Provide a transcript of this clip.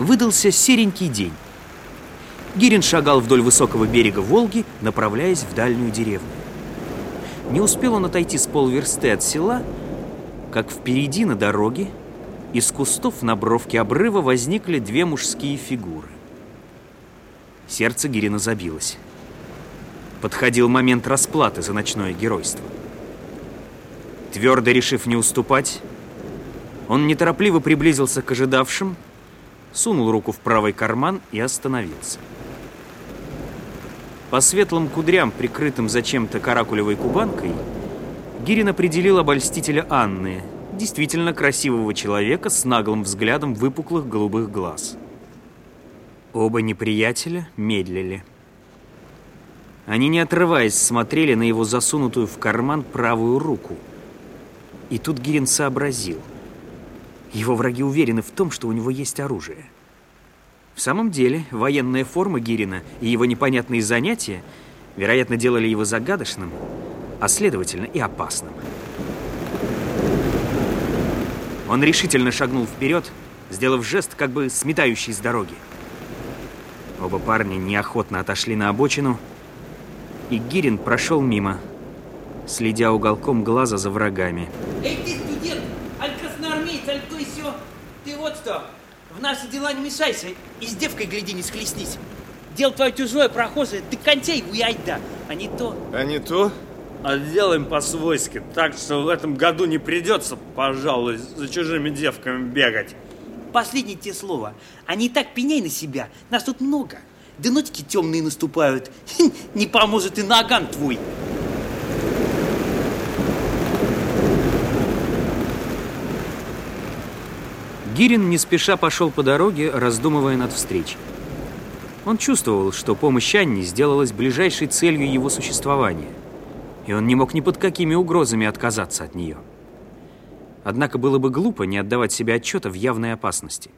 Выдался серенький день. Гирин шагал вдоль высокого берега Волги, направляясь в дальнюю деревню. Не успел он отойти с полверсты от села, как впереди на дороге из кустов на бровке обрыва возникли две мужские фигуры. Сердце Гирина забилось. Подходил момент расплаты за ночное геройство. Твердо решив не уступать, он неторопливо приблизился к ожидавшим, сунул руку в правый карман и остановился. По светлым кудрям, прикрытым зачем-то каракулевой кубанкой, Гирин определил обольстителя Анны, действительно красивого человека с наглым взглядом выпуклых голубых глаз. Оба неприятеля медлили. Они, не отрываясь, смотрели на его засунутую в карман правую руку. И тут Гирин сообразил. Его враги уверены в том, что у него есть оружие. В самом деле, военная форма Гирина и его непонятные занятия, вероятно, делали его загадочным, а следовательно и опасным. Он решительно шагнул вперед, сделав жест, как бы сметающий с дороги. Оба парня неохотно отошли на обочину, и Гирин прошел мимо, следя уголком глаза за врагами. Эй, ты студент, аль красноармеец, аль то и сё. Ты вот что, в наши дела не мешайся и с девкой, гляди, не схлестнись. Дело твое чужое, прохожее, ты контей уяй да, а не то. А не то? А делаем по-свойски, так что в этом году не придется, пожалуй, за чужими девками бегать. Последнее те слово. Они и так пеняй на себя, нас тут много. Да нотики темные наступают. Не поможет и наган твой. Гирин не спеша пошел по дороге, раздумывая над встречей. Он чувствовал, что помощь Анне сделалась ближайшей целью его существования, и он не мог ни под какими угрозами отказаться от нее. Однако было бы глупо не отдавать себе отчета в явной опасности.